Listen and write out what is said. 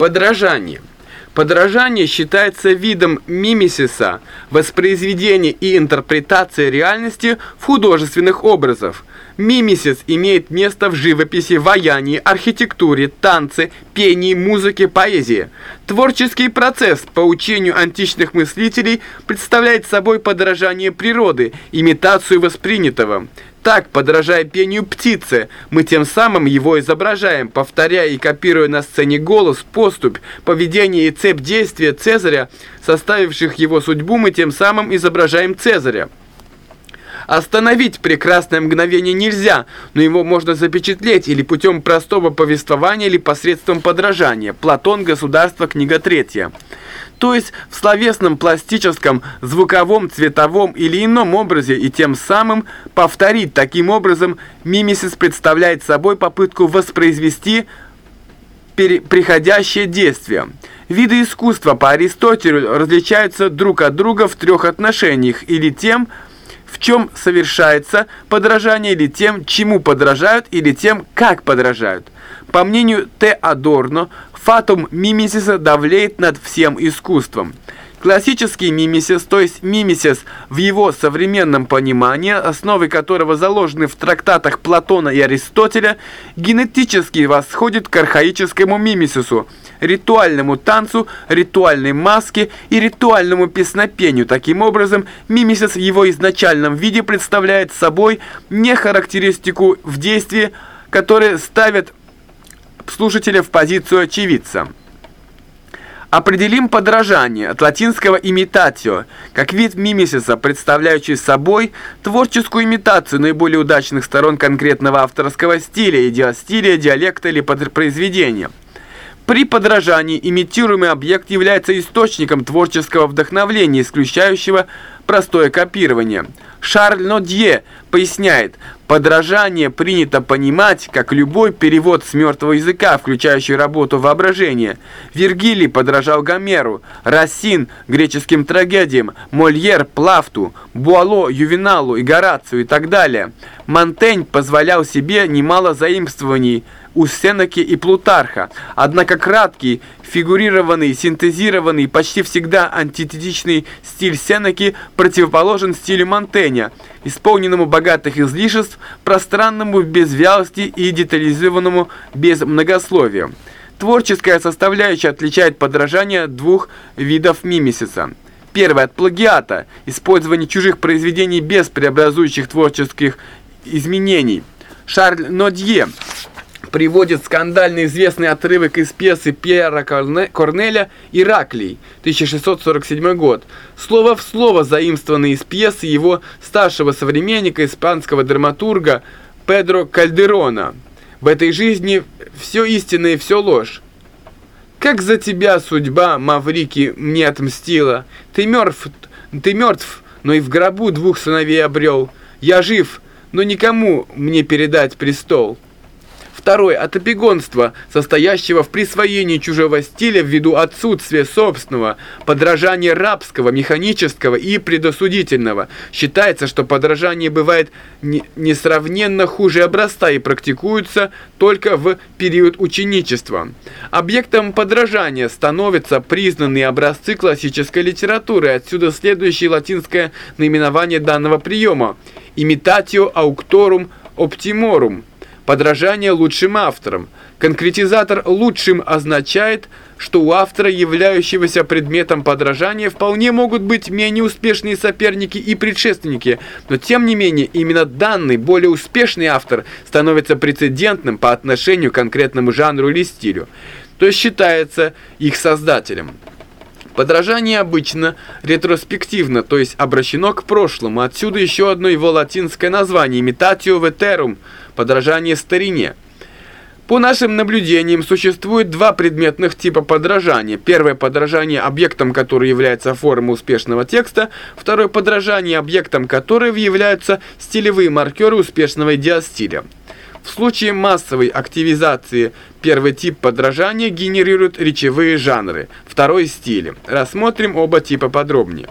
Подражание. Подражание считается видом мимесиса, воспроизведения и интерпретации реальности в художественных образах. Мимесис имеет место в живописи, ваянии, архитектуре, танце, пении, музыке, поэзии. Творческий процесс, по учению античных мыслителей, представляет собой подражание природы, имитацию воспринятого. Так, подражая пению птицы, мы тем самым его изображаем, повторяя и копируя на сцене голос, поступь, поведение и цепь действия Цезаря, составивших его судьбу, мы тем самым изображаем Цезаря. Остановить прекрасное мгновение нельзя, но его можно запечатлеть или путем простого повествования, или посредством подражания. Платон, Государство, книга 3 то есть в словесном, пластическом, звуковом, цветовом или ином образе, и тем самым повторить таким образом, мимесис представляет собой попытку воспроизвести приходящее действие. Виды искусства по Аристотелю различаются друг от друга в трех отношениях, или тем, в чем совершается подражание, или тем, чему подражают, или тем, как подражают. По мнению Т. Адорно, фатум мимесиса давлеет над всем искусством. Классический мимесис, то есть мимесис в его современном понимании, основы которого заложены в трактатах Платона и Аристотеля, генетически восходит к архаическому мимесису, ритуальному танцу, ритуальной маске и ритуальному песнопению. Таким образом, мимесис в его изначальном виде представляет собой не характеристику в действии, которые ставят слушателя в позицию очевидца. Определим подражание от латинского «imitatio» как вид мимесиса, представляющий собой творческую имитацию наиболее удачных сторон конкретного авторского стиля, идиостиля, диалекта или произведения. При подражании имитируемый объект является источником творческого вдохновления, исключающего простое копирование. Шарль Нодье поясняет, подражание принято понимать как любой перевод с мертвого языка, включающий работу воображения. Вергилий подражал Гомеру, Рассин – греческим трагедиям, Мольер – Плафту, Буало – Ювеналу и Горацию и так далее. Монтень позволял себе немало заимствований – у Сенеки и Плутарха, однако краткий, фигурированный, синтезированный, почти всегда антитетичный стиль Сенеки противоположен стилю Монтэня, исполненному богатых излишеств, пространному без вялости и детализированному без многословия. Творческая составляющая отличает подражание двух видов мимесиса. Первое от плагиата, использование чужих произведений без преобразующих творческих изменений. Шарль Нодье приводит скандально известный отрывок из пьесы Пьера Корнеля «Ираклий», 1647 год. Слово в слово заимствованный из пьесы его старшего современника, испанского драматурга Педро Кальдерона. В этой жизни все истинное и все ложь. Как за тебя судьба, Маврики, мне отмстила. Ты мертв, ты мертв, но и в гробу двух сыновей обрел. Я жив, но никому мне передать престол. Второй – от эпигонства, состоящего в присвоении чужого стиля ввиду отсутствия собственного, подражания рабского, механического и предосудительного. Считается, что подражание бывает не, несравненно хуже образца и практикуется только в период ученичества. Объектом подражания становятся признанные образцы классической литературы, отсюда следующее латинское наименование данного приема – imitatio auctorum optimorum – Подражание лучшим авторам. Конкретизатор «лучшим» означает, что у автора, являющегося предметом подражания, вполне могут быть менее успешные соперники и предшественники, но тем не менее именно данный, более успешный автор становится прецедентным по отношению к конкретному жанру или стилю, то есть считается их создателем. Подражание обычно ретроспективно, то есть обращено к прошлому. Отсюда еще одно его латинское название – imitatio veterum – подражание старине. По нашим наблюдениям существует два предметных типа подражания. Первое – подражание объектом, который является формой успешного текста. Второе – подражание объектом, которым являются стилевые маркеры успешного диастиля. В случае массовой активизации первый тип подражания генерирует речевые жанры, второй – стили. Рассмотрим оба типа подробнее.